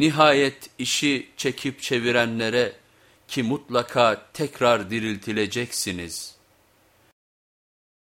Nihayet işi çekip çevirenlere ki mutlaka tekrar diriltileceksiniz.''